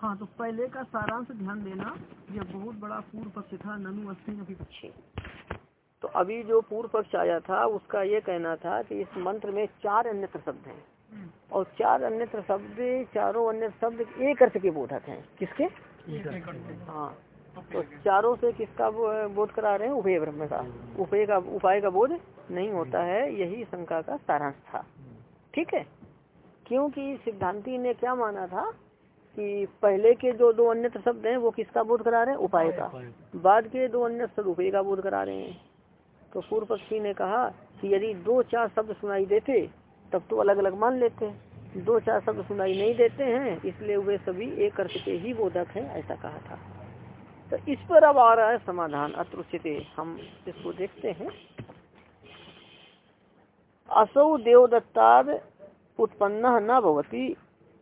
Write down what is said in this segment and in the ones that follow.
हाँ तो पहले का सारांश ध्यान देना यह बहुत बड़ा पूर्व पक्ष था ननु अस्थि पक्षी तो अभी जो पूर्व पक्ष आया था उसका ये कहना था कि इस मंत्र में चार अन्यत्र शब्द हैं। और चार अन्यत्र शब्द चारों अन्य शब्द एक अर्थ के बोधक हैं। किसके? हाँ। तो चारों से किसका बोध करा रहे हैं? उभय ब्रह्म का। उपाय का उपाय का बोध नहीं होता है यही शंका का सारांश था। ठीक है? क्योंकि सिद्धांति ने क्या माना था कि पहले के जो दो अन्य शब्द हैं वो किसका बोध करा रहे हैं? उपाय का। बाद के दो अन्य शब्द उपाय का बोध करा रहे हैं। तो पूर्व पक्षी ने कहा कि यदि दो चार शब्द सुनाई देते तब तो अलग अलग मान लेते दो चार शब्द सुनाई नहीं देते हैं इसलिए वे सभी एक अर्थ के ही बोधक हैं ऐसा कहा था। तो इस पर अब आ रहा है समाधान। अत्रुचित हम इसको देखते हैं। असौ देवदत्ताद उत्पन्न न भवती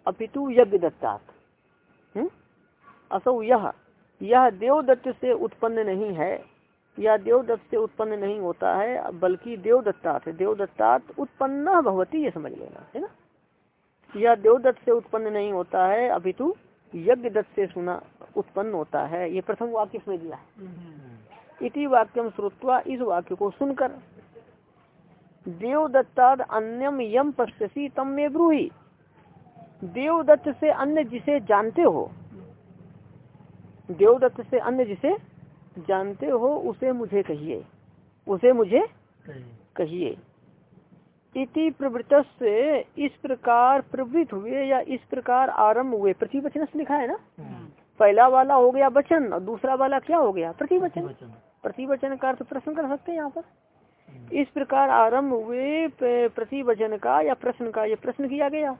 अपितु यज्ञ दत्तात हम्म? असौ यह यह देवदत्त से उत्पन्न नहीं है यह देवदत्त से उत्पन्न नहीं होता है बल्कि देवदत्तात देवदत्तात उत्पन्न भवती ये समझ लेना है ना? यह देवदत्त से उत्पन्न नहीं होता है अभी तो यज्ञ दत्त से सुना उत्पन्न होता है। ये प्रथम वाक्य समझ दिया इति वाक्यम श्रुत्वा इस वाक्य को सुनकर देवदत्ताद अन्यम यम पश्यसी तम में ब्रूही। देवदत्त से अन्य जिसे जानते हो देवदत्त से अन्य जिसे जानते हो उसे मुझे कहिए। उसे मुझे कहिए। इति प्रवृत से इस प्रकार प्रवृत्त हुए या इस प्रकार आरंभ हुए। प्रतिवचन लिखा है ना? हम्म। पहला वाला हो गया वचन और दूसरा वाला क्या हो गया? प्रतिवचन। प्रतिवचन का अर्थ प्रश्न कर सकते हैं यहाँ पर। इस प्रकार आरंभ हुए प्रतिवचन का या प्रश्न का। ये प्रश्न किया गया।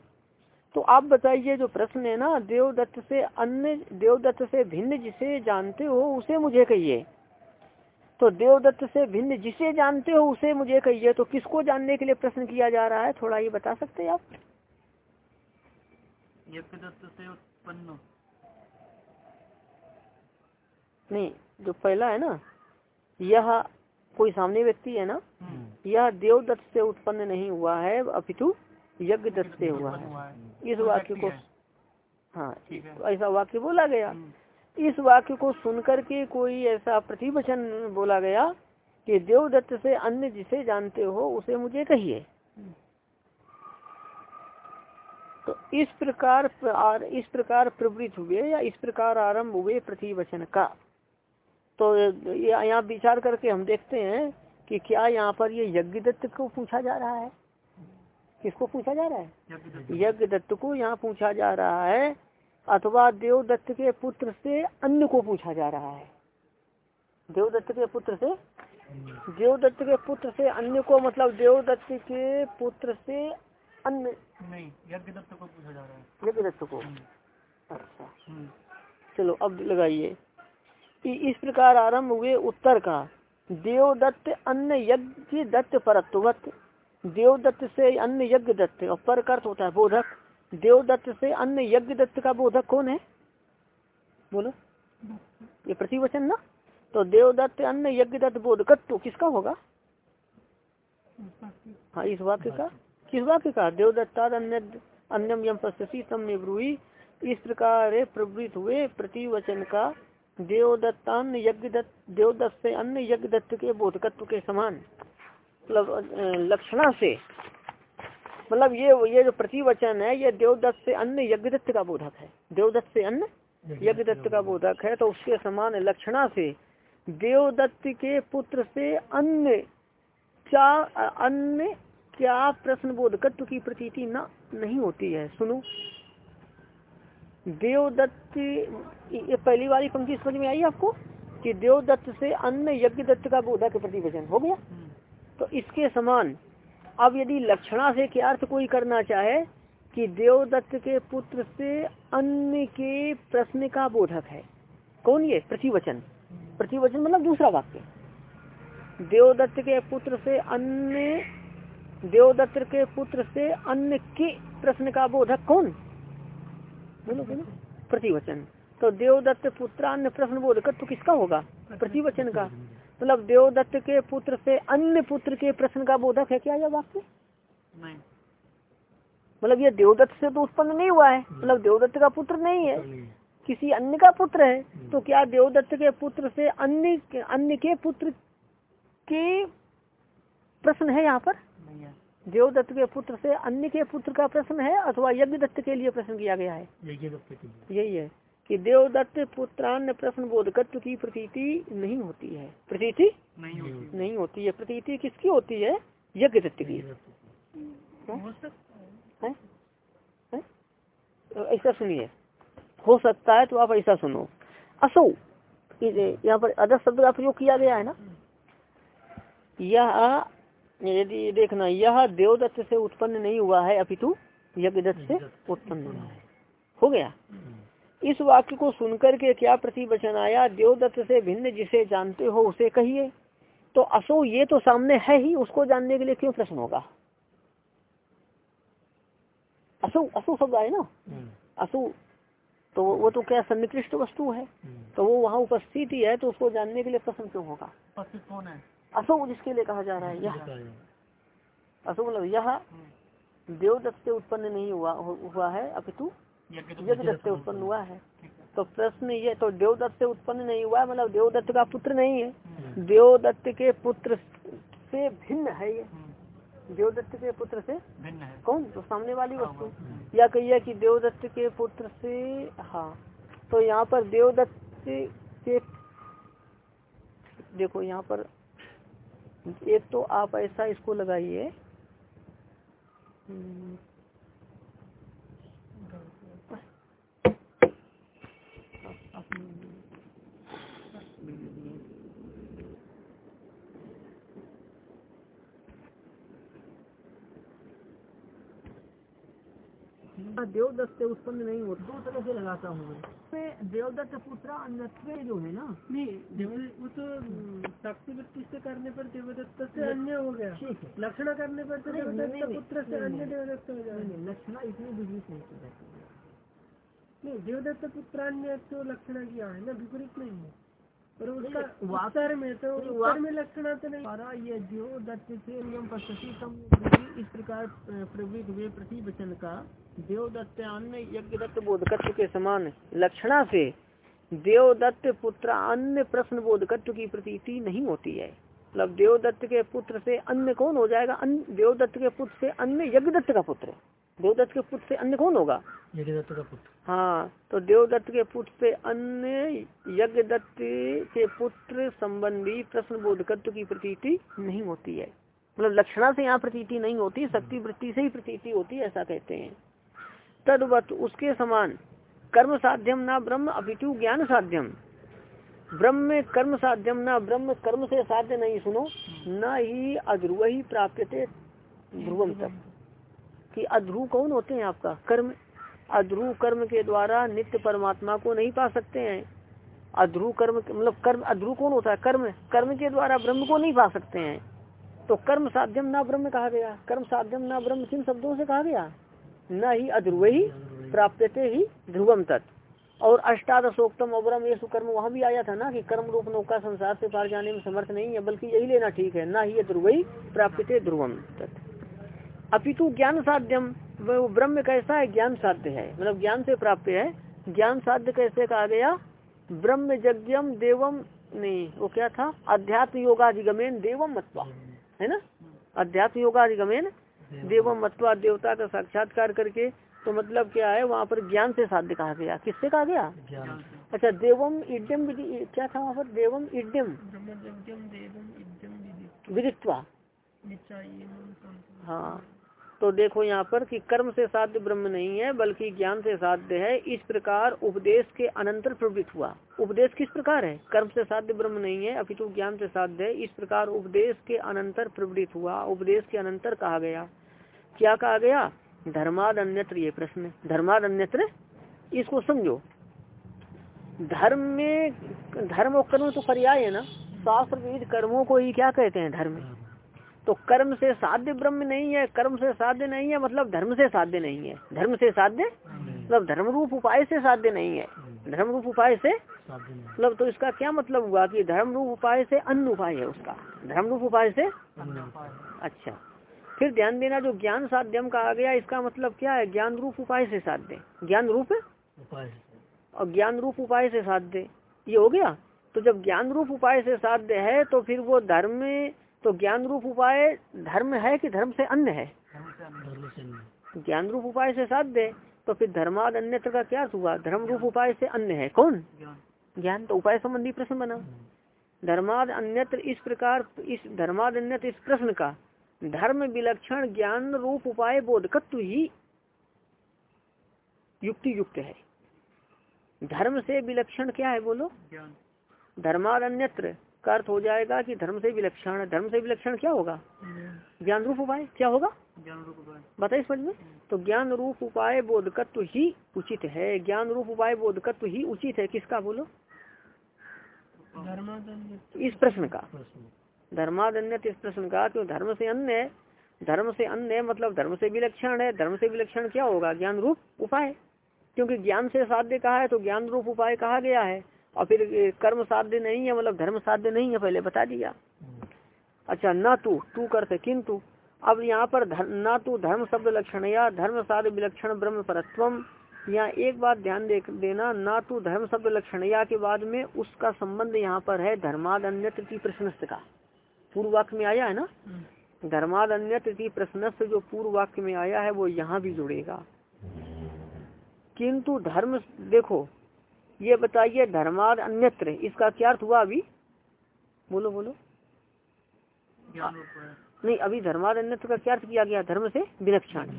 तो आप बताइए जो प्रश्न है ना देवदत्त से अन्य देवदत्त से भिन्न जिसे जानते हो उसे मुझे कहिए। तो देवदत्त से भिन्न जिसे जानते हो उसे मुझे कहिए। तो किसको जानने के लिए प्रश्न किया जा रहा है थोड़ा ये बता सकते हैं आप? से उत्पन्न। नहीं जो पहला है ना यह कोई सामने व्यक्ति है ना हम्म। यह देवदत्त से उत्पन्न नहीं हुआ है अपितु यज्ञ दत्त से हुआ है। इस वाक्य को हाँ। ऐसा वाक्य बोला गया। हम्म। इस वाक्य को सुनकर के कोई ऐसा प्रतिवचन बोला गया कि देवदत्त से अन्य जिसे जानते हो उसे मुझे कहिए। तो इस प्रकार इस प्रकार प्रवृत्त हुए या इस प्रकार आरंभ हुए प्रतिवचन का। तो यहाँ विचार करके हम देखते हैं कि क्या यहाँ पर ये यज्ञ दत्त को पूछा जा रहा है। किसको पूछा जा रहा है? यज्ञ दत्त को यहाँ पूछा जा रहा है अथवा देवदत्त के पुत्र से अन्य को पूछा जा रहा है। देवदत्त के पुत्र से? देवदत्त के पुत्र से अन्य को मतलब देवदत्त के पुत्र से अन्य। नहीं यज्ञ दत्त को पूछा जा रहा है। यज्ञ दत्त को? हम्म। अच्छा। चलो अब लगाइए। इस प्रकार आरंभ हुए उत्तर का। देवदत्त अन्य यज्ञ दत्त परत्वत देवदत्त से अन्य यज्ञ दत्त, और पर अर्थ होता है बोधक। देवदत्त से अन्य यज्ञ दत्त का बोधक कौन है? बोलो। ये प्रतिवचन ना? तो देवदत्त अन्य यज्ञ दत्त बोधकत्व किसका होगा? हाँ इस वाक्य का। किस वाक्य का? देवदत्ता अन्य अन्यम यम पश्यसी तम इस प्रकार प्रवृत्त हुए प्रतिवचन का देवदत्तान यज्ञ दत्त देवदत्त से अन्य यज्ञ दत्त के बोधकत्व के समान मतलब लक्षणा से। मतलब ये ये जो प्रतिवचन है, ये देवदत्त से अन्य यज्ञदत्त का बोधक है। देवदत्त से अन्य यज्ञदत्त का बोधक है तो उसके समान लक्षणा से देवदत्त के पुत्र से अन्य क्या अन्य क्या प्रश्न बोधकत्व की प्रतीति न, नहीं होती है। सुनो। देवदत्त ये पहली वाली पंक्ति समझ में आई आपको? कि देवदत्त से अन्य यज्ञ दत्त का बोधक प्रतिवचन हो गया। तो इसके समान, अब यदि लक्षणा से क्या अर्थ कोई करना चाहे, कि देवदत्त के पुत्र से अन्य के प्रश्न का बोधक है। कौन ये? प्रतिवचन। प्रतिवचन मतलब दूसरा वाक्य। देवदत्त के पुत्र से अन्य देवदत्त के पुत्र से अन्य के प्रश्न का बोधक कौन? बोलो बोलो प्रतिवचन। तो देवदत्त पुत्र अन्य प्रश्न बोधक तो किसका होगा? प्रतिवचन का। मतलब देवदत्त के पुत्र से अन्य पुत्र के प्रश्न का बोधक है क्या यह वाक्य? मतलब ये देवदत्त से तो उत्पन्न नहीं हुआ है। मतलब देवदत्त का पुत्र नहीं है। किसी अन्य का पुत्र है। तो क्या देवदत्त के पुत्र से अन्य अन्य के पुत्र के प्रश्न है यहाँ पर? देवदत्त के पुत्र से अन्य के पुत्र का प्रश्न है अथवा यज्ञ दत्त के लिए प्रश्न किया गया है? यही है कि देवदत्त पुत्रान्य प्रश्न बोधकत्व की प्रतीति नहीं होती है। प्रतीति नहीं होती। नहीं होती है। प्रतीति किसकी होती है? यज्ञ दत्त की तो ऐसा सुनिए। हो सकता है तो आप ऐसा सुनो। असो यहाँ पर अदर शब्द का प्रयोग किया गया है ना? यह यदि देखना यह देवदत्त से उत्पन्न नहीं हुआ है अपितु यज्ञदत्त से उत्पन्न हुआ है। हो गया? इस वाक्य को सुनकर के क्या प्रतिवचन आया? देवदत्त से भिन्न जिसे जानते हो उसे कहिए। तो असो ये तो सामने है ही उसको जानने के लिए क्यों प्रश्न होगा? असु असो शब्द आए ना? हम्म। असु तो वो तो क्या सन्निकृष्ट वस्तु है? हम्म। तो वो वहाँ उपस्थित ही है तो उसको जानने के लिए प्रश्न क्यों होगा? कौन है? असो जिसके लिए कहा जा रहा है यह। असो मतलब यह हम्म। देवदत्त से उत्पन्न नहीं हुआ हुआ है अपितु यज्ञदत्त से उत्पन्न हुआ है। तो प्रश्न ये तो देवदत्त से उत्पन्न नहीं हुआ मतलब देवदत्त का पुत्र नहीं है। देवदत्त के पुत्र से भिन्न है ये। देवदत्त के पुत्र से भिन्न है। कौन? तो सामने वाली हाँ, वस्तु। हाँ। या कहिए कि देवदत्त के पुत्र से हाँ। तो यहाँ पर देवदत्त के देखो यहाँ पर एक तो आप ऐसा इसको लगाइए। देवदत्त से उत्पन्न नहीं हो दो तरह से लगाता हूँ मैं। देवदत्त पुत्र अन्य जो है ना? नहीं वो तो शक्ति वृत्ति से करने पर देवदत्त से अन्य हो गया। लक्षणा करने पर तो देवदत्त पुत्र से अन्य देवदत्त हो जाए लक्षणा इतनी विपरीत नहीं की जाती नहीं देवदत्त पुत्र अन्य तो लक्षणा किया है ना विपरीत नहीं है। उसका उत्तर में तो में लक्षणा तो नहीं। ये देवदत्त से नियम इस प्रकार प्रवृत्त हुए प्रतिवचन का देवदत्त अन्य यज्ञ दत्त बोधकत्व के समान लक्षणा से देवदत्त पुत्र अन्य प्रश्न बोधकत्व की प्रतीति नहीं होती है। मतलब देवदत्त के पुत्र से अन्य कौन हो जाएगा? देवदत्त के पुत्र से अन्य यज्ञ दत्त का पुत्र। देवदत्त के पुत्र से अन्य कौन होगा? यज्ञ दत्त का पुत्र। हाँ तो देवदत्त के पुत्र से अन्य यज्ञ दत्त के पुत्र संबंधी प्रश्न बोधकत्व की प्रतीति नहीं होती है। मतलब लक्षणा से यहाँ प्रतीति नहीं होती शक्ति वृत्ति से ही प्रतीति होती है ऐसा कहते हैं। तदवत उसके समान कर्म साध्यम ना ब्रह्म अपितु ज्ञान साध्यम। ब्रह्म में कर्म साध्यम ना ब्रह्म कर्म से साध्य नहीं सुनो न ही अध्रुव ही प्राप्त थे ध्रुवम तक कि अध्रुव कौन होते हैं आपका? कर्म। अध्रुव कर्म के द्वारा नित्य परमात्मा को नहीं पा सकते हैं। अध्रुव कर्म मतलब कर्म अध्रुव कौन होता है? कर्म। कर्म के द्वारा ब्रह्म को नहीं पा सकते हैं। तो कर्म साध्यम ना ब्रह्म कहा गया। कर्म साध्यम ना ब्रह्म किन शब्दों से कहा गया? न ही अध्रुव ही प्राप्त ही ध्रुवम तत्। और अष्टादशोक्तम अवरम ये सुकर्म, वहाँ भी आया था ना कि कर्म रूप नौका संसार से पार जाने में समर्थ नहीं है, बल्कि यही लेना ठीक है। ना ही ध्रुव ही प्राप्त ध्रुवम तत्। अपितु ज्ञान साध्यम वो ब्रह्म कैसा है? ज्ञान साध्य है। मतलब ज्ञान से प्राप्त है। ज्ञान साध्य कैसे कहा गया? ब्रह्म यज्ञम देवम नहीं वो क्या था? अध्यात्म योगाधिगमेन देवम मतवा है ना? अध्यात्म योगाधिगमेन देवम मत्वा देवता का साक्षात्कार करके। तो मतलब क्या है? वहाँ पर ज्ञान से साध्य कहा गया। किससे कहा गया? अच्छा देवम इड्यम क्या था वहाँ पर? देवम इड्यम। विदित्वा। हाँ। तो देखो यहाँ पर कि कर्म से साध्य ब्रह्म नहीं है, बल्कि ज्ञान से साध्य है। इस प्रकार उपदेश के अनंतर प्रवृत्त हुआ। उपदेश किस प्रकार है? कर्म से साध्य ब्रह्म नहीं है, अपितु ज्ञान से साध्य है। इस प्रकार उपदेश के अनंतर प्रवृत्त हुआ। उपदेश के अनंतर कहा गया। क्या कहा गया? धर्माद अन्यत्र ये प्रश्न धर्माद अन्यत्र इसको समझो। धर्म में, धर्म और कर्म तो पर्याय है ना। शास्त्र कर्मों को ही क्या कहते हैं? धर्म। तो कर्म से साध्य ब्रह्म नहीं है कर्म से साध्य नहीं है मतलब धर्म से साध्य नहीं है। धर्म से साध्य मतलब धर्म रूप उपाय से साध्य नहीं है। धर्म रूप उपाय से मतलब तो इसका क्या मतलब हुआ कि धर्म रूप उपाय से अन्य उपाय है उसका। धर्म रूप उपाय। से अच्छा। फिर ध्यान देना जो ज्ञान साध्यम का आ गया इसका मतलब क्या है? ज्ञान रूप उपाय से साध्य। ज्ञान रूप उपाय और ज्ञान रूप उपाय से साध्य। ये हो गया? तो जब ज्ञान रूप उपाय से साध्य है तो फिर वो धर्म में तो ज्ञान रूप उपाय धर्म है कि धर्म से अन्य है? ज्ञान रूप उपाय से साध्य तो फिर धर्माद अन्यत्र का क्या हुआ? धर्म रूप उपाय से अन्य है। कौन? ज्ञान तो उपाय संबंधी प्रश्न बना। धर्माद अन्यत्र इस प्रकार इस धर्माद अन्यत्र इस प्रश्न का धर्म विलक्षण ज्ञान रूप उपाय बोधकत्व ही युक्ति युक्त है। धर्म से विलक्षण क्या है बोलो? धर्माद अन्यत्र का अर्थ हो जाएगा कि धर्म से विलक्षण धर्म से विलक्षण क्या होगा? ज्ञान रूप उपाय क्या होगा? ज्ञान रूप उपाय। बताइए समझ में। तो ज्ञान रूप उपाय बोधकत्व ही उचित है। ज्ञान रूप उपाय बोधकत्व ही उचित है। किसका बोलो? इस प्रश्न का। धर्मादन्य इस प्रश्न का क्यों? धर्म से अन्य धर्म से अन्य मतलब धर्म से विलक्षण है। धर्म से विलक्षण क्या होगा? ज्ञान रूप उपाय। क्योंकि ज्ञान से साध्य कहा है तो ज्ञान रूप उपाय कहा गया है। और फिर कर्म साध्य नहीं है मतलब धर्म साध्य नहीं है पहले बता दिया। अच्छा न तू तू करते किंतु अब यहाँ पर न तू धर्म शब्द लक्षण या धर्म साध्य विलक्षण ब्रह्म परत्वम यहाँ एक बात ध्यान दे देना ना तो धर्म शब्द लक्षण या के बाद में उसका संबंध यहाँ पर है धर्माद अन्य की प्रश्नस्त का। पूर्व वाक्य में आया है ना? हम्म। धर्माद अन्य की प्रश्नस्त जो पूर्व वाक्य में आया है वो यहाँ भी जुड़ेगा। किंतु धर्म देखो ये बताइए धर्माद अन्यत्र इसका क्या अर्थ हुआ अभी? बोलो बोलो। नहीं अभी धर्माद अन्यत्र का क्या अर्थ किया गया? धर्म से विलक्षण।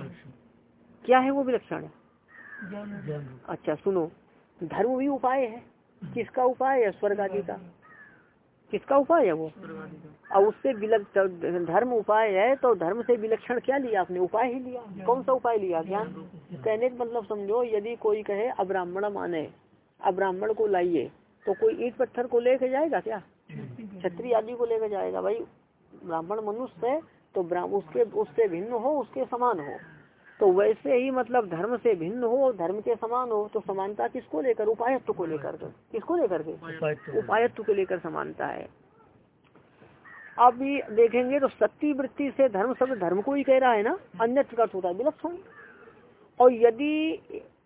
क्या है वो विलक्षण? अच्छा सुनो। धर्म भी उपाय है। किसका उपाय है? स्वर्ग आदि का। किसका उपाय है वो? और उससे धर्म उपाय है तो धर्म से विलक्षण क्या लिया आपने? उपाय ही लिया। कौन सा उपाय लिया? ज्ञान? कहने का मतलब समझो यदि कोई कहे अब्राह्मण माने। अब्राह्मण को लाइए तो कोई ईट पत्थर को लेके जाएगा क्या? छत्री आदि को लेकर जाएगा। भाई ब्राह्मण मनुष्य है तो उसके उससे भिन्न हो उसके समान हो। तो वैसे ही मतलब धर्म से भिन्न हो धर्म के समान हो तो समानता किसको लेकर? उपायत्व को लेकर किसको लेकर के? उपायत्व। को लेकर समानता है। अब भी देखेंगे तो सत्य वृत्ति से धर्म शब्द धर्म को ही कह रहा है ना? अन्य का होता है विलक्षण। और यदि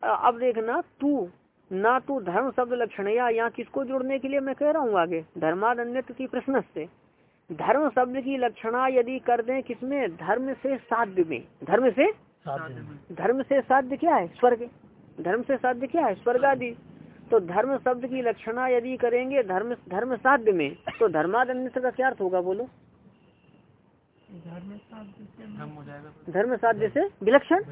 अब देखना तू ना तो धर्म शब्द लक्षण या यहाँ किसको जोड़ने के लिए मैं कह रहा हूँ आगे? धर्माद अन्य की प्रश्न से धर्म शब्द की लक्षणा यदि कर दें किसमें? धर्म से साध्य में। धर्म से? धर्म से साध्य क्या है? स्वर्ग। धर्म से साध्य क्या है? स्वर्ग आदि तो धर्म शब्द की लक्षणा यदि करेंगे धर्म धर्म साध्य में तो धर्मादन्य का क्या अर्थ होगा बोलो? धर्म साध्य से विलक्षण?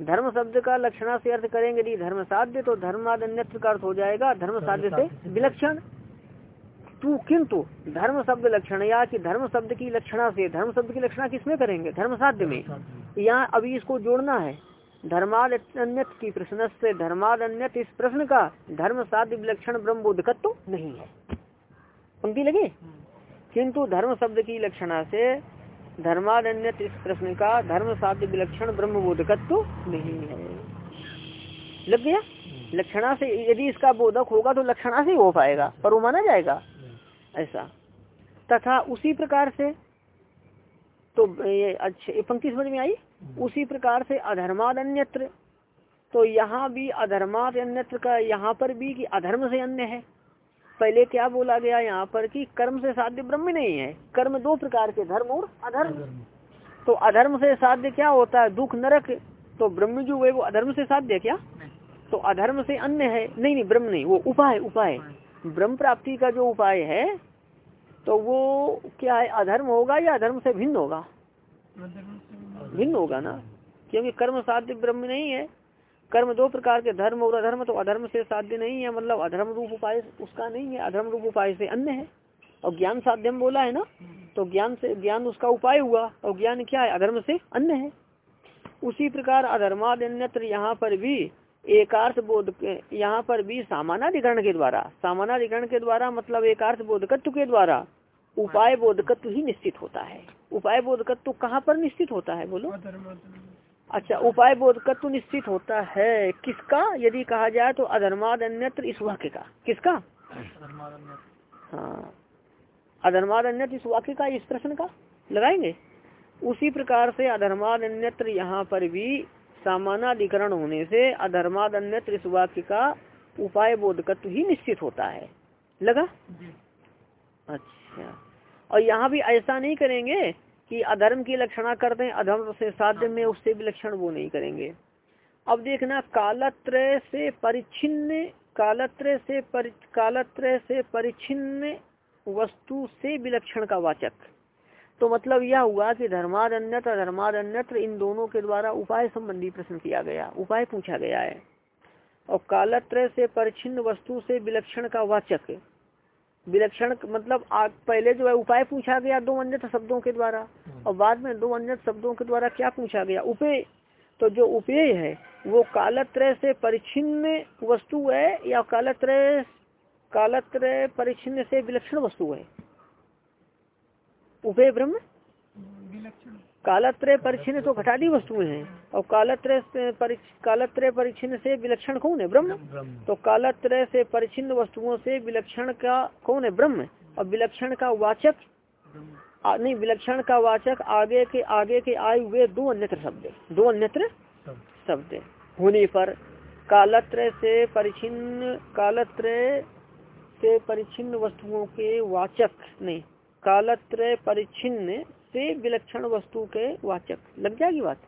धर्म शब्द का लक्षणा से अर्थ करेंगे यदि धर्म साध्य तो धर्मादन्य का अर्थ हो जाएगा धर्म साध्य से विलक्षण। तू किंतु धर्म शब्द लक्षण या कि धर्म शब्द की लक्षणा से धर्म शब्द की लक्षणा किसमें करेंगे? धर्म साध्य में। यहाँ अभी इसको जोड़ना है। धर्माद अन्य की प्रश्न से धर्माद अन्य इस प्रश्न का धर्म साध्य विलक्षण ब्रह्म बोधकत्व तो नहीं है। पंक्ति लगे? किंतु धर्म शब्द की लक्षणा से धर्माद अन्य इस प्रश्न का धर्म साध्य विलक्षण ब्रह्म बोधकत्व तो नहीं है। लग गया? लक्षणा से यदि इसका बोधक होगा तो लक्षणा से हो पाएगा पर वो माना जाएगा। ऐसा। तथा उसी प्रकार से तो ये अच्छा पंक्ति समझ में आई? हम्म। उसी प्रकार से अधर्माद अन्यत्र तो यहाँ भी अधर्माद अन्यत्र का यहाँ पर भी कि अधर्म से अन्य है। पहले क्या बोला गया यहाँ पर कि कर्म से साध्य ब्रह्म नहीं है। कर्म दो प्रकार के धर्म और अधर्म। तो अधर्म से साध्य क्या होता है? दुख नरक तो ब्रह्म जो है वो अधर्म से साध्य क्या? तो अधर्म से अन्य है। नहीं नहीं ब्रह्म नहीं वो उपाय उपाय। ब्रह्म प्राप्ति का जो उपाय है तो वो क्या है? अधर्म होगा या अधर्म से भिन्न होगा? भिन्न होगा ना? क्योंकि कर्म साध्य ब्रह्म नहीं है। कर्म दो प्रकार के, धर्म और अधर्म तो अधर्म से साध्य नहीं है मतलब अधर्म रूप उपाय उसका नहीं है, अधर्म रूप उपाय से अन्य है। और ज्ञान साध्यम बोला है ना तो ज्ञान से, ज्ञान उसका उपाय हुआ, और ज्ञान क्या है, अधर्म से अन्य है। उसी प्रकार अधर्माद अन्यत्र यहाँ पर भी एकार्थ बोध, यहाँ पर भी सामानाधिकरण के द्वारा, सामानाधिकरण के द्वारा मतलब एकार्थ बोधकत्व के द्वारा उपाय बोधकत्व ही निश्चित होता है। उपाय बोधकत्व कहाँ पर निश्चित होता है, बोलो? अच्छा उपाय बोधकत्व निश्चित होता है। किसका? यदि कहा जाए तो अधर्माद अन्यत्र इस वाक्य का। किसका? हाँ। अधर्माद अन्यत्र इस वाक्य का इस प्रश्न का? लगाएँगे? उसी प्रकार से अधर्माद अन्यत्र यहाँ पर भी सामानाधिकरण होने से अधर्माद अन्यत्र इस वाक्य का उपाय बोधकत्व ही निश्चित होता है। लगा? अच्छा। और यहाँ भी ऐसा नहीं करेंगे कि अधर्म की लक्षणा करते हैं अधर्म से साध्य में उससे भी लक्षण वो नहीं करेंगे। अब देखना कालत्र से परिच्छिन्न कालत्र से परि कालत्र से परिच्छिन्न वस्तु से विलक्षण का वाचक। तो मतलब यह हुआ कि धर्माद अन्यत्र धर्माद अन्यत्र इन दोनों के द्वारा उपाय संबंधी प्रश्न किया गया उपाय पूछा गया है। और कालत्र से परिचिन्न वस्तु से विलक्षण का वाचक। विलक्षण मतलब आग पहले जो है उपाय पूछा गया दो अन्य शब्दों के द्वारा। और बाद में दो अन्य शब्दों के द्वारा क्या पूछा गया? उपेय। तो जो उपेय है वो कालत्रय से परिचिन्न वस्तु है या कालत्रय कालत्रय परिचिन्न से विलक्षण वस्तु है? उपेय ब्रह्म? कालत्रय परिचिन तो घटादी वस्तुएँ हैं। और कालत्रय कालत्रय परिचिन से विलक्षण कौन है? ब्रह्म। तो कालत्रय से परिचिन वस्तुओं से विलक्षण का कौन है? ब्रह्म। और विलक्षण का वाचक नहीं विलक्षण का वाचक आगे के आगे के आए हुए दो अन्यत्र शब्द दो अन्यत्र शब्द होने पर कालत्रय से परिचिन कालत्रय से परिचिन वस्तुओं के वाचक नहीं कालत्रय परिचिन से विलक्षण वस्तु के वाचक। लग जाएगी बात?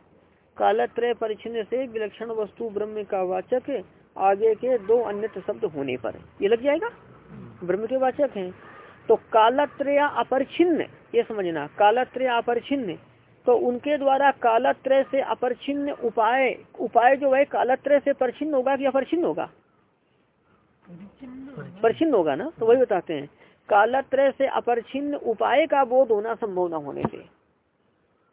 कालत्रय परिचन्न से विलक्षण वस्तु ब्रह्म का वाचक आगे के दो अन्य शब्द होने पर। ये लग जाएगा? ब्रह्म के वाचक हैं। तो कालत्रय अपरिचिन्न ये समझना। कालत्रय अपरिचिन्न तो उनके द्वारा कालत्रय से अपरिचिन्न उपाय उपाय जो है कालत्रय से परिचिन्न होगा कि अपरिचिन्न होगा? परिचिन्न होगा ना? तो वही बताते हैं। कालत्रय से अपरिछिन्न उपाय का बोध होना संभव न होने से।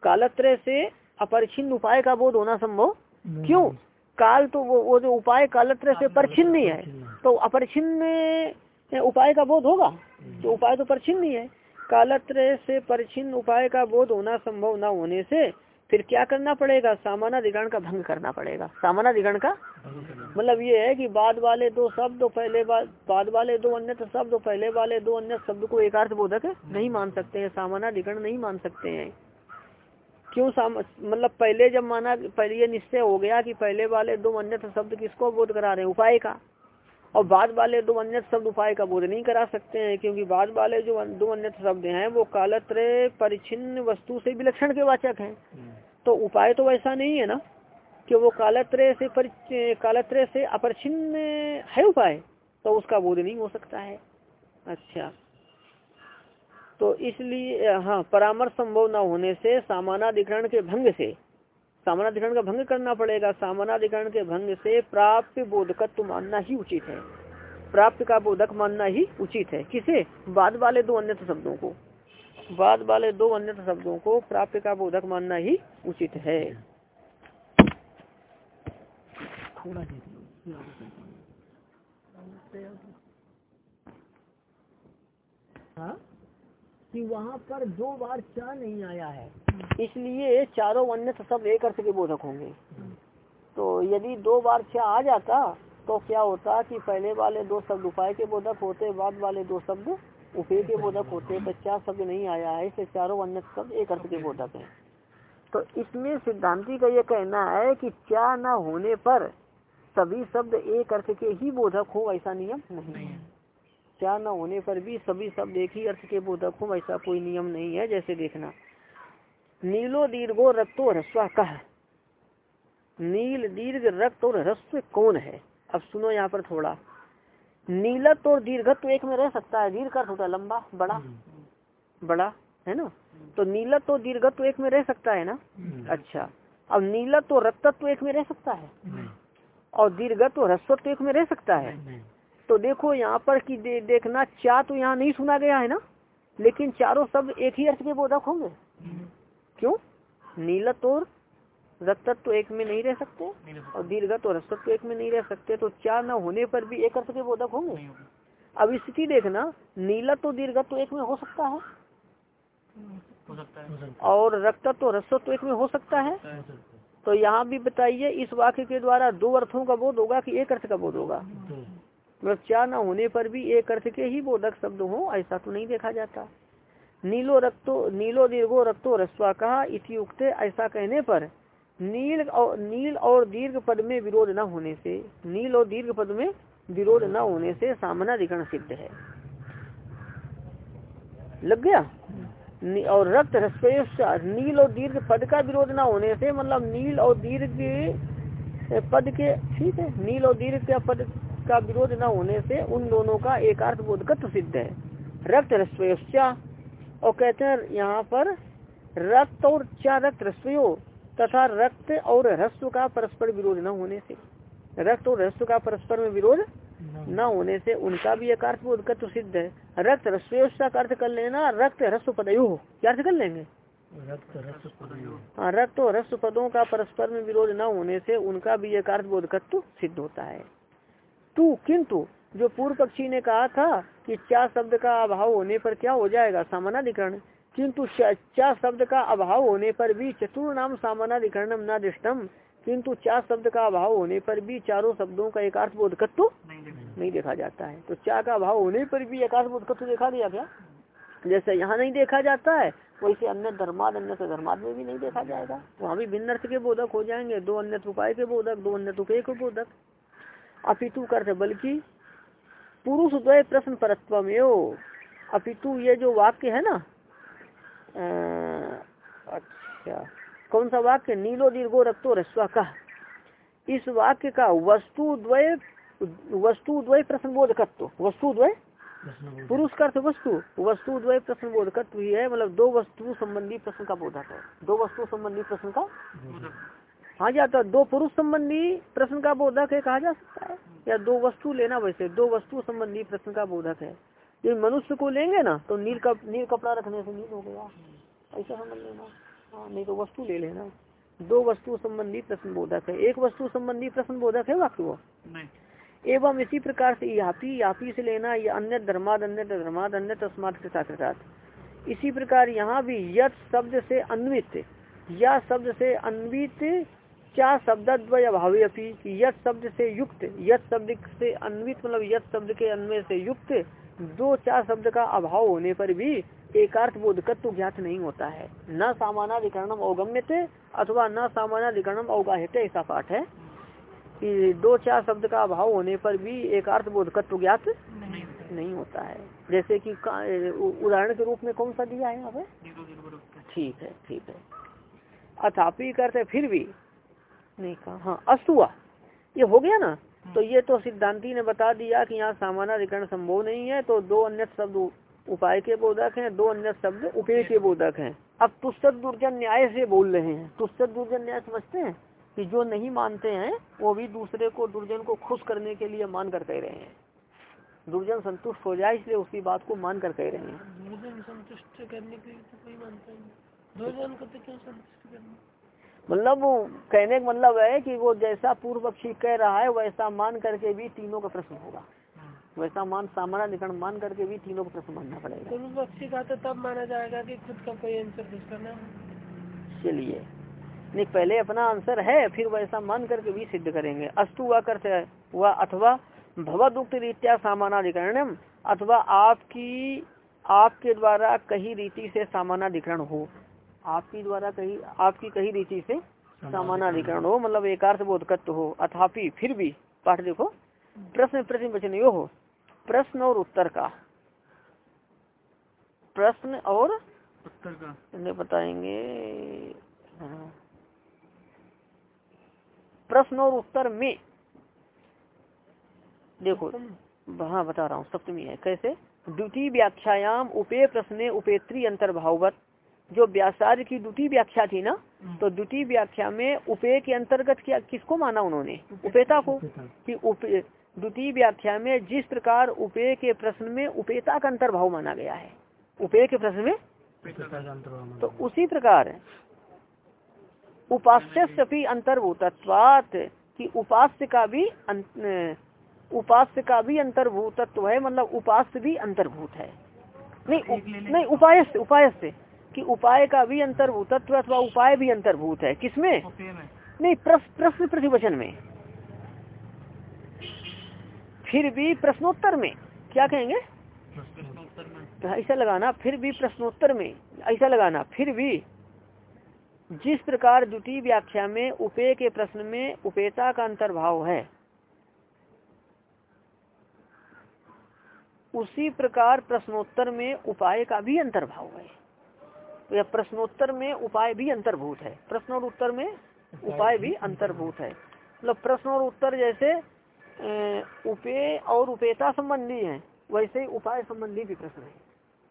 कालत्रय से अपरिछिन्न उपाय का बोध होना संभव? क्यों? काल तो वो वो जो उपाय कालत्रय से परिचिन्न ही है। तो अपरिछिन्न उपाय का बोध होगा? तो उपाय तो परिचिन्न ही है। कालत्रय से परिचिन्न उपाय का बोध होना संभव न होने से फिर क्या करना पड़ेगा? सामानाधिकरण का भंग करना पड़ेगा। सामानाधिकरण का मतलब ये है कि बाद वाले दो शब्द, पहले बाद वाले दो अन्य शब्द, पहले वाले दो अन्य शब्द को एक अर्थ बोधक नहीं मान सकते हैं, सामानाधिकरण नहीं मान सकते हैं। क्यों मतलब पहले जब माना, पहले ये निश्चय हो गया कि पहले वाले दो अन्य शब्द किसको बोध करा रहे हैं? उपाय का। और बाद वाले दो अन्य शब्द उपाय का बोध नहीं करा सकते हैं, क्योंकि बाद वाले जो दो अन्य शब्द हैं, वो कालत्र परिचिन वस्तु से विलक्षण के वाचक हैं। तो उपाय तो वैसा नहीं है ना, कि वो कालत्र से कालत्र से अपरिचिन्न है उपाय तो उसका बोध नहीं हो सकता है। अच्छा। तो इसलिए हाँ परामर्श संभव न होने से, सामानाधिकरण के भंग से सामानाधिकरण का भंग करना पड़ेगा। सामानाधिकरण के भंग से प्राप्त बोधकत्व मानना ही उचित है। प्राप्त का बोधक मानना ही उचित है। किसे? बाद वाले दो अन्य शब्दों को। बाद वाले दो अन्य शब्दों को प्राप्त का बोधक मानना ही उचित है। हाँ? कि वहाँ पर दो बार चार नहीं आया है। इसलिए चारों अन्य शब्द एक अर्थ के बोधक होंगे। तो यदि दो बार छह आ जाता तो क्या होता कि पहले वाले दो शब्द उपाय के बोधक होते बाद वाले दो शब्द उपे के बोधक होते तो चार शब्द नहीं आया है इसे चारों अन्य शब्द एक अर्थ के बोधक है। तो इसमें सिद्धांति का यह कहना है कि चा न होने पर सभी शब्द एक अर्थ के ही बोधक हो ऐसा नियम नहीं है। क्या न होने पर भी सभी शब्द एक ही अर्थ के बोधक हो ऐसा कोई नियम नहीं है जैसे देखना। नीलो दीर्घो रक्तो रस्वा कह नील दीर्घ रक्त और रस्व कौन है? अब सुनो यहाँ पर थोड़ा। नीलत और दीर्घत्व एक में रह सकता है। दीर्घ अर्थ होता है लंबा बड़ा। हम्म। बड़ा है ना? तो नीलत और दीर्घत्व एक में रह सकता है ना? हम्म। अच्छा। अब नीलत और रक्तत्व एक में रह सकता है? और दीर्घत्व रस्वत्व एक में रह सकता है? तो देखो यहाँ पर की दे, देखना चा तो यहाँ नहीं सुना गया है ना? लेकिन चारों शब्द एक ही अर्थ के बोधक होंगे। क्यों? नीलत और रक्तत्व तो एक में नहीं रह सकते? और दीर्घत्व और रसत्व तो एक में नहीं रह सकते तो चार न होने पर भी एक अर्थ के बोधक होंगे? अब स्थिति देखना नीलत्व तो दीर्घत्व एक में हो सकता है? और रक्तत्व और रसत्व एक में हो सकता है? तो यहाँ भी बताइए इस वाक्य के द्वारा दो अर्थों का बोध होगा कि एक अर्थ का बोध होगा? चार न होने पर भी एक अर्थ के ही बोधक शब्द हो, ऐसा तो नहीं देखा जाता। नीलो रक्तो, नीलो दीर्घो रक्तो रस्वा कहा इति ऐसा कहने पर नील और नील और दीर्घ पद में विरोध न होने से, नील और दीर्घ पद में विरोध न होने से सामनाधिकरण सिद्ध है। लग गया? और रक्त नील और दीर्घ पद का विरोध न होने से मतलब नील और दीर्घ पद के, ठीक है, नील और दीर्घ का पद का विरोध न होने से उन दोनों का एकार्थ बोधकत्व सिद्ध है। रक्त रस्वया और कहते हैं यहाँ पर रक्त और चा रक्त रस्वयो तथा रक्त और रस्व का परस्पर विरोध न होने से रक्त और रस्व का परस्पर में विरोध न होने से उनका भी एक अर्थ बोधकत्व सिद्ध है। रक्त रस्व का अर्थ कर लेना रक्त रस्व पदयो क्या अर्थ कर लेंगे? हाँ रक्त और रस्व पदों का परस्पर में विरोध न होने से उनका भी एक अर्थ बोधकत्व सिद्ध होता है। तू, किंतु, जो पूर्व पक्षी ने कहा था कि चा शब्द का अभाव होने पर क्या हो जाएगा? सामानाधिकरण किंतु चा शब्द का अभाव होने पर भी चतुर नाम सामानाधिकरणम न दृष्टम। किंतु चा शब्द का अभाव होने पर भी चारों शब्दों का एक बोधकत्व नहीं देखा जाता है। तो चा का अभाव होने पर भी एक बोधकत्व देखा गया क्या जैसे यहाँ नहीं देखा जाता है वैसे अन्य धर्माद अन्य धर्माद में भी नहीं देखा जाएगा। वहाँ भी भिन्न अर्थ के बोधक हो जाएँगे। दो अन्य उपाय के बोधक, दो अन्य के बोधक। अपितु करते बल्कि पुरुष द्वय प्रश्न परत्व अपितु ये जो वाक्य है ना आ, अच्छा कौन सा वाक्य? नीलो दीर्घो रक्तो रस्वा का इस वाक्य का वस्तु द्वय वस्तु द्वय प्रश्न बोधकत्व वस्तु द्वय पुरुष का अर्थ वस्तु वस्तु द्वय प्रश्न बोधकत्व ही है मतलब दो वस्तु संबंधी प्रश्न का बोधक है। दो वस्तु संबंधी प्रश्न का हाँ जाता दो पुरुष संबंधी प्रश्न का बोधक है कहा जा सकता है? या दो वस्तु लेना वैसे दो वस्तु संबंधी प्रश्न का बोधक है। ये मनुष्य को लेंगे ना तो नील कप नील कपड़ा रखने से नील हो गया। ऐसा समझ लेना। हाँ नहीं तो वस्तु ले लेना। दो वस्तु संबंधी प्रश्न बोधक है। एक वस्तु संबंधी प्रश्न बोधक है वाक्य वो? एवं इसी प्रकार से यापी यापी से लेना या अन्य धर्माद अन्य धर्माद अन्य तस्मात के साथ इसी प्रकार यहाँ भी यथ शब्द से अन्वित या शब्द से अन्वित क्या शब्द द्वय अभावी अपी यथ शब्द से युक्त यथ शब्द से अन्वित मतलब यथ शब्द के अन्वय से युक्त दो चार शब्द का अभाव होने पर भी एकार्थ बोधकत्व ज्ञात नहीं होता है। न सामानाधिकरणम अवगम्य थे अथवा न सामानाधिकरणम अवगाहित ऐसा पाठ है। कि दो चार शब्द का अभाव होने पर भी एकार्थ बोधकत्व ज्ञात नहीं, नहीं होता है। जैसे कि उदाहरण के रूप में कौन सा दिया है यहाँ पे? ठीक है ठीक है। अथापि करते फिर भी नहीं कहा हाँ अस्तुआ ये हो गया ना? तो ये तो सिद्धांति ने बता दिया कि यहाँ सामानाधिकरण संभव नहीं है तो दो अन्य शब्द उपाय के बोधक हैं दो अन्य शब्द उपय के बोधक हैं। अब तुस्त दुर्जन न्याय से बोल रहे हैं। तुस्त दुर्जन न्याय समझते हैं? कि जो नहीं मानते हैं वो भी दूसरे को दुर्जन को खुश करने के लिए मान कर कह रहे हैं। दुर्जन संतुष्ट हो जाए इसलिए उसकी बात को मान कर कह रहे हैं। दुर्जन संतुष्ट करने के लिए तो कोई मानता नहीं। दुर्जन को तो क्यों संतुष्ट करना? मतलब कहने का मतलब है कि वो जैसा पूर्व पक्षी कह रहा है वैसा मान करके भी तीनों का प्रश्न होगा। वैसा मान सामान्य निकरण मान करके भी तीनों का प्रश्न मानना पड़ेगा। पूर्व पक्षी का तो तब माना जाएगा कि खुद का कोई आंसर करना चलिए। नहीं पहले अपना आंसर है फिर वैसा मान करके भी सिद्ध करेंगे। अस्तु हुआ करते हुआ अथवा भवदुक्त रीत्या सामानाधिकरण अथवा आपकी आपके द्वारा कही रीति से सामानाधिकरण हो। आपकी द्वारा कही आपकी कही रीति से सामानाधिकरण। हो मतलब एकार्थ बोधकत्व हो अथापि फिर भी पाठ देखो प्रश्न प्रतिवचन यो हो प्रश्न और उत्तर का। प्रश्न और उत्तर का। इन्हें बताएँगे हाँ। प्रश्न और उत्तर में देखो हाँ बता रहा हूँ सप्तमी है कैसे? द्वितीय व्याख्यायाम उपे प्रश्न उपेत्री अंतर्भावत जो व्यासार्य की द्वितीय व्याख्या थी ना हम्म। तो द्वितीय व्याख्या में उपे के अंतर्गत क्या किसको माना उन्होंने? उपेता को? कि उपे द्वितीय व्याख्या में जिस प्रकार उपे के प्रश्न में उपेता का अंतर्भाव माना गया है। उपे के प्रश्न में? तो उसी प्रकार उपास्य अंतर्भूतत्वात कि उपास्य का भी उपास्य का भी अंतर्भूतत्व है मतलब उपास्य भी अंतर्भूत है। नहीं नहीं उपाय से उपाय से कि उपाय का भी अंतर्भूतत्व अथवा उपाय भी अंतर्भूत है। किसमें? नहीं प्रश्न प्रतिवचन में। फिर भी प्रश्नोत्तर में। क्या कहेंगे? तो ऐसा लगाना फिर भी प्रश्नोत्तर में। ऐसा लगाना फिर भी। जिस प्रकार द्वितीय व्याख्या में उपे के प्रश्न में उपेता का अंतर्भाव है उसी प्रकार प्रश्नोत्तर में उपाय का भी अंतर्भाव है। प्रश्नोत्तर में उपाय भी अंतर्भूत है। प्रश्न और उत्तर में उपाय भी अंतर्भूत है। मतलब प्रश्न और उत्तर जैसे उपे और उपेता संबंधी है वैसे ही उपाय संबंधी भी प्रश्न है।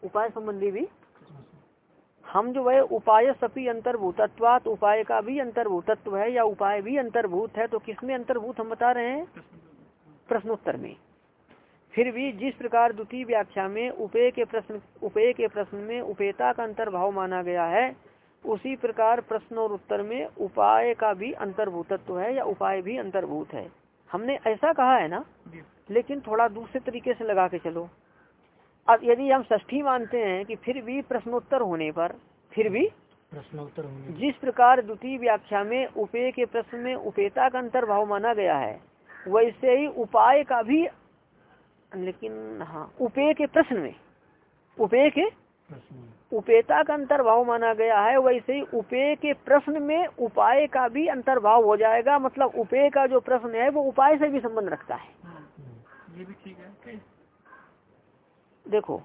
उपाय संबंधी भी हम जो है उपाय सभी अंतर्भूतत्वात उपाय का भी अंतर्भूतत्व है या उपाय भी अंतर्भूत है तो किसमें अंतर्भूत हम बता रहे हैं? प्रश्नोत्तर में। फिर भी जिस प्रकार द्वितीय व्याख्या में उपे के प्रश्न उपे के प्रश्न में उपेता का अंतर्भाव माना गया है उसी प्रकार प्रश्न और उत्तर में उपाय का भी अंतर्भूतत्व है या उपाय भी अंतर्भूत है। हमने ऐसा कहा है ना? लेकिन थोड़ा दूसरे तरीके से लगा के चलो। अब यदि हम ष्ठी मानते हैं कि फिर भी प्रश्नोत्तर होने पर फिर भी प्रश्नोत्तर होने जिस प्रकार द्वितीय व्याख्या में उपे के प्रश्न में उपेता का अंतर्भाव माना गया है वैसे ही उपाय का भी लेकिन हाँ उपे के प्रश्न में उपे के उपेता का अंतर्भाव माना गया है वैसे ही उपे के प्रश्न में उपाय का भी अंतर्भाव हो जाएगा मतलब उपे का जो प्रश्न है वो उपाय से भी संबंध रखता है। हम्म, ये भी ठीक है देखो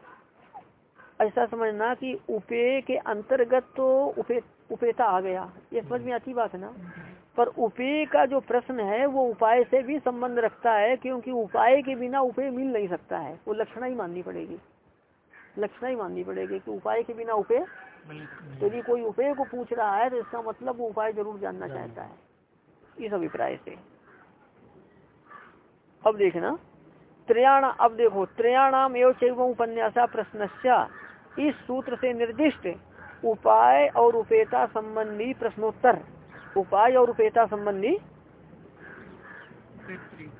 ऐसा समझना कि उपे के अंतर्गत तो उपे उपेता आ गया ये समझ में आती बात है ना? पर उपे का जो प्रश्न है वो उपाय से भी संबंध रखता है क्योंकि उपाय के बिना उपे मिल नहीं सकता है। वो लक्षणा ही माननी पड़ेगी। लक्षणा ही माननी पड़ेगी कि उपाय के बिना उपे यदि कोई उपाय को पूछ रहा है तो इसका मतलब वो उपाय ज़रूर जानना चाहता है। इस अभिप्राय से। अब देखना। त्रयाण अब देखो त्रयाणाम एवं चैव उपन्यासा प्रश्न इस सूत्र से निर्दिष्ट उपाय और उपेता संबंधी प्रश्नोत्तर। उपाय और उपेता संबंधी?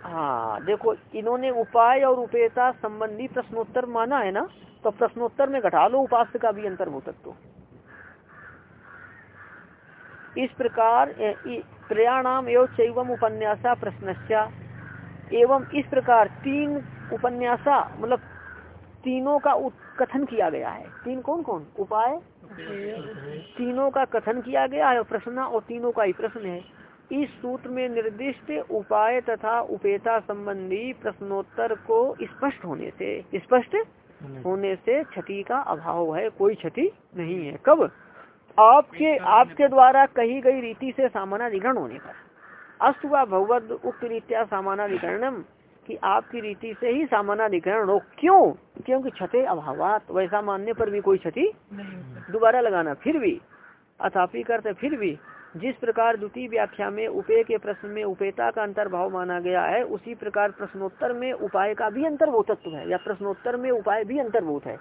हाँ देखो, इन्होंने उपाय और उपेता संबंधी प्रश्नोत्तर माना है ना तो प्रश्नोत्तर में घटा लो, उपास्य का भी अंतर्भूतत्व इस प्रकार प्रयाणाम एवं चैवम उपन्यासा प्रश्न एवं इस प्रकार तीन उपन्यासा मतलब तीनों का कथन किया गया है। तीन कौन कौन उपाय तीनों का कथन किया गया है प्रश्न और तीनों का ही प्रश्न है। इस सूत्र में निर्दिष्ट उपाय तथा उपेता संबंधी प्रश्नोत्तर को स्पष्ट होने से स्पष्ट होने से क्षति का अभाव है कोई क्षति नहीं है। कब? आपके आपके द्वारा कही गई रीति से सामानाधिकरण होने पर। अस्तुवा भगवद उक्त रीत्या सामानाधिकरणम कि आपकी रीति से ही सामानाधिकरण हो। क्यों? क्योंकि क्षति अभाव वैसा मानने पर भी कोई क्षति दोबारा लगाना फिर भी अथापि करते फिर भी। जिस प्रकार द्वितीय व्याख्या में उपे के प्रश्न में उपेता का अंतर्भाव माना गया है उसी प्रकार प्रश्नोत्तर में उपाय का भी अंतर्भूतत्व है या प्रश्नोत्तर में उपाय भी अंतर्भूत है।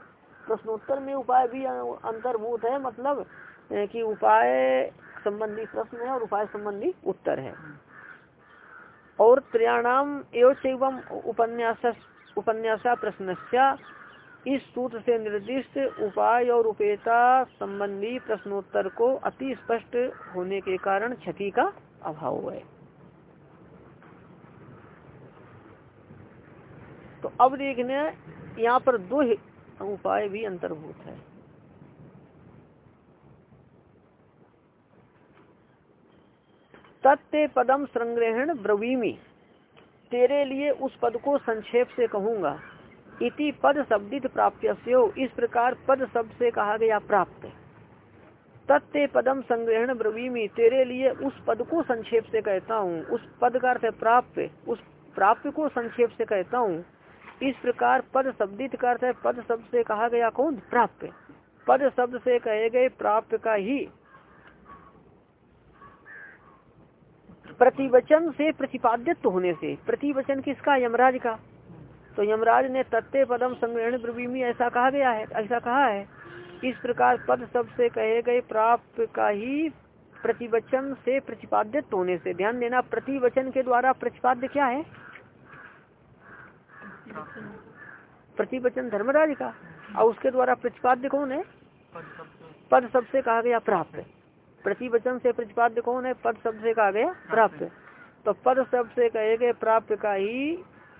प्रश्नोत्तर में उपाय भी अंतर्भूत है मतलब कि उपाय संबंधी प्रश्न है और उपाय संबंधी उत्तर है। और त्रयाणाम एवं उपन्यास उपन्यासा प्रश्न इस सूत्र से निर्दिष्ट उपाय और उपेता संबंधी प्रश्नोत्तर को अति स्पष्ट होने के कारण क्षति का अभाव है। तो अब देखने, यहाँ पर दो उपाय भी अंतर्भूत है। तत्व पदम संग्रहण ब्रवीमी। तेरे लिए उस पद को संक्षेप से कहूँगा। इति पद शब्दित प्राप्त इस प्रकार पद शब्द से कहा गया प्राप्त। तत्व पदम संग्रहण ब्रवीमी, तेरे लिए उस पद को संक्षेप से कहता हूँ। उस पद का अर्थ प्राप्त उस प्राप्त को संक्षेप से कहता हूँ। इस प्रकार पद शब्दित का अर्थ है पद शब्द से कहा गया कौन? प्राप्त पद शब्द से कहे गए प्राप्त का ही प्रतिवचन से प्रतिपाद्यत्व होने से, प्रतिवचन किसका? यमराज का। तो यमराज ने तत्व पदम संग्रहण प्रवीमी ऐसा कहा गया है, ऐसा कहा है। इस प्रकार पद शब्द से कहे गए प्राप्त का ही प्रतिवचन से प्रतिपादित होने से। ध्यान देना, प्रतिवचन के द्वारा प्रतिपाद्य क्या है? प्रतिवचन धर्मराज का। और उसके द्वारा प्रतिपाद्य कौन है? पद शब्द से कहा गया, प्राप्त। प्रतिवचन से प्रतिपाद्य कौन है? पद शब्द से कहा गया? प्राप्त। तो पद शब्द से कहे गए प्राप्त का ही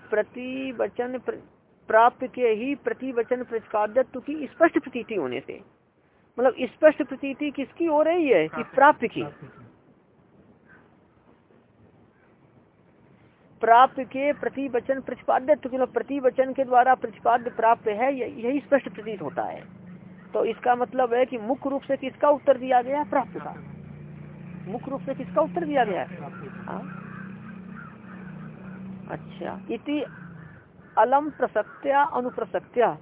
प्रतिवचन प्राप्त के ही प्रतिवचन प्रतिपाद्यत्व की स्पष्ट प्रतीति होने से। मतलब स्पष्ट प्रतीति किसकी हो रही है? कि प्राप्त। की। प्राप्त के। प्रतिवचन प्रतिपाद्यत्व मतलब प्रतिवचन के द्वारा प्रतिपाद्य प्राप्त है यही स्पष्ट प्रतीत होता है। तो इसका मतलब है कि मुख्य रूप से किसका उत्तर दिया गया प्राप्त का। मुख्य रूप से किसका उत्तर दिया गया हाँ? अच्छा। इति अलम प्रसक्त्या अनुप्रसक्त्या।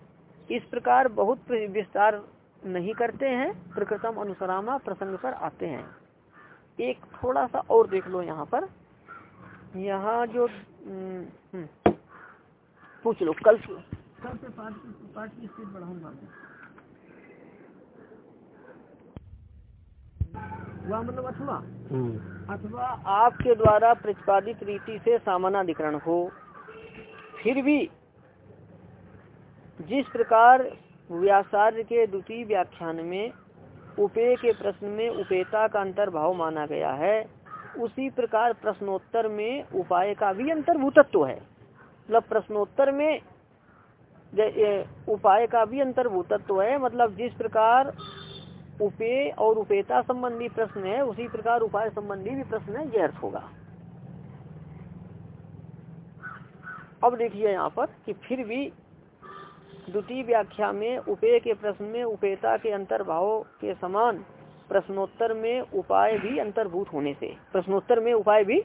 इस प्रकार बहुत विस्तार नहीं करते हैं। प्रकृतम अनुसरामा प्रसंग पर आते हैं। एक थोड़ा सा और देख लो यहाँ पर। यहाँ जो हम्म, हम्म, पूछ लो कल कल से पाठ पाठ की स्पीड बढ़ाऊँगा वह मतलब अथवा हम्म। अथवा आपके द्वारा प्रतिपादित रीति से सामानाधिकरण हो फिर भी जिस प्रकार व्यासार्य के द्वितीय व्याख्यान में उपे के प्रश्न में उपेता का अंतर्भाव माना गया है उसी प्रकार प्रश्नोत्तर में उपाय का भी अंतर्भूतत्व है मतलब प्रश्नोत्तर में उपाय का भी अंतर्भूतत्व है मतलब जिस प्रकार उपे और उपेता संबंधी प्रश्न है, उसी प्रकार उपाय संबंधी भी प्रश्न है यह अर्थ होगा। अब देखिए यहाँ पर कि फिर भी द्वितीय व्याख्या में उपे के प्रश्न में उपेता के अंतर्भाव के समान प्रश्नोत्तर में उपाय भी अंतर्भूत होने से, प्रश्नोत्तर में उपाय भी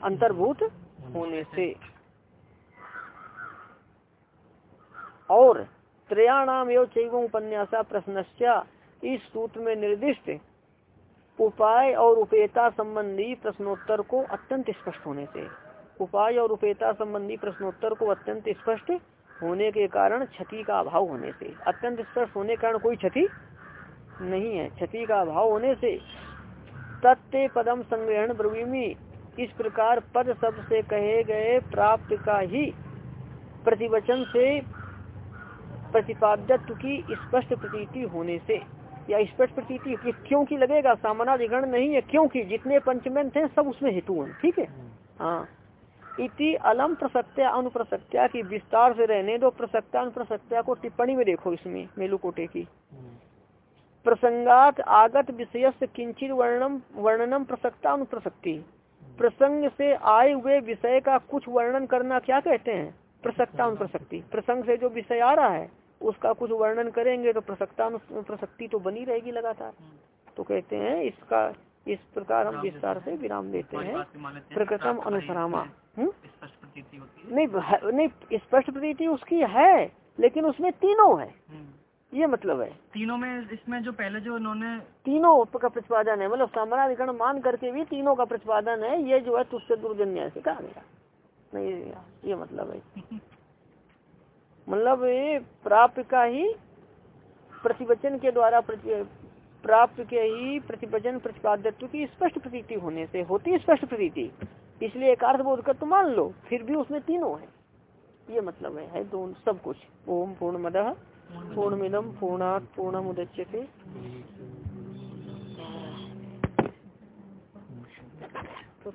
अंतर्भूत होने से। और त्रयाणाम एवं चैव उपन्यासा प्रश्नश्चा इस सूत्र में निर्दिष्ट उपाय और उपेता संबंधी प्रश्नोत्तर को अत्यंत स्पष्ट होने से, उपाय और उपेता संबंधी प्रश्नोत्तर को अत्यंत स्पष्ट होने के कारण क्षति का अभाव होने से, अत्यंत स्पष्ट होने के कारण कोई क्षति नहीं है। क्षति का अभाव होने से तत्व पदम संग्रहण ब्रवीमी। इस प्रकार पद शब्द से कहे गए प्राप्त का ही प्रतिवचन से प्रतिपाद्यत्व की स्पष्ट प्रतीति होने से या स्पष्ट प्रती प्रतीति क्योंकि लगेगा? सामानाधिकरण नहीं है। क्योंकि जितने पंचमेंट हैं सब उसमें हेतु हैं। ठीक है? हाँ। इति अलम प्रसत्या अनुप्रसत्या की विस्तार से रहने दो। प्रसक्ता अनुप्रसत्या को टिप्पणी में देखो इसमें मेलू कोटे की। प्रसंगात आगत विषय से किंचित वर्णम, वर्णनम प्रसक्ता अनुप्रसक्ति। प्रसंग से आए हुए विषय का कुछ वर्णन करना क्या कहते हैं? प्रसक्ता अनुप्रसक्ति। प्रसंग से जो विषय आ रहा है उसका कुछ वर्णन करेंगे तो प्रसक्ता प्रसक्ति तो बनी रहेगी लगातार। तो कहते हैं इसका इस प्रकार हम विस्तार से विराम देते हैं। प्रकृतम अनुसरामा। हम्म? नहीं नहीं स्पष्ट प्रतीति उसकी है लेकिन उसमें तीनों है। हम्म। ये मतलब है। तीनों में इसमें जो पहले जो उन्होंने तीनों का प्रतिपादन है मतलब सामनाधिकरण मान करके भी तीनों का प्रतिपादन है ये जो है तुझसे दुर्जन्य से कहा गया। नहीं ये मतलब है। मतलब प्राप्त का ही प्रतिवचन के द्वारा प्राप्त के ही प्रतिवचन प्रतिपादत्व की स्पष्ट प्रतीति होने से होती स्पष्ट प्रतीति। इसलिए एक अर्थ बोध कर तो मान लो फिर भी उसमें तीनों है। ये मतलब है, है दोनों सब कुछ। ओम पूर्ण मद पूर्ण मिदम पूर्णात पूर्ण उदच्य से तो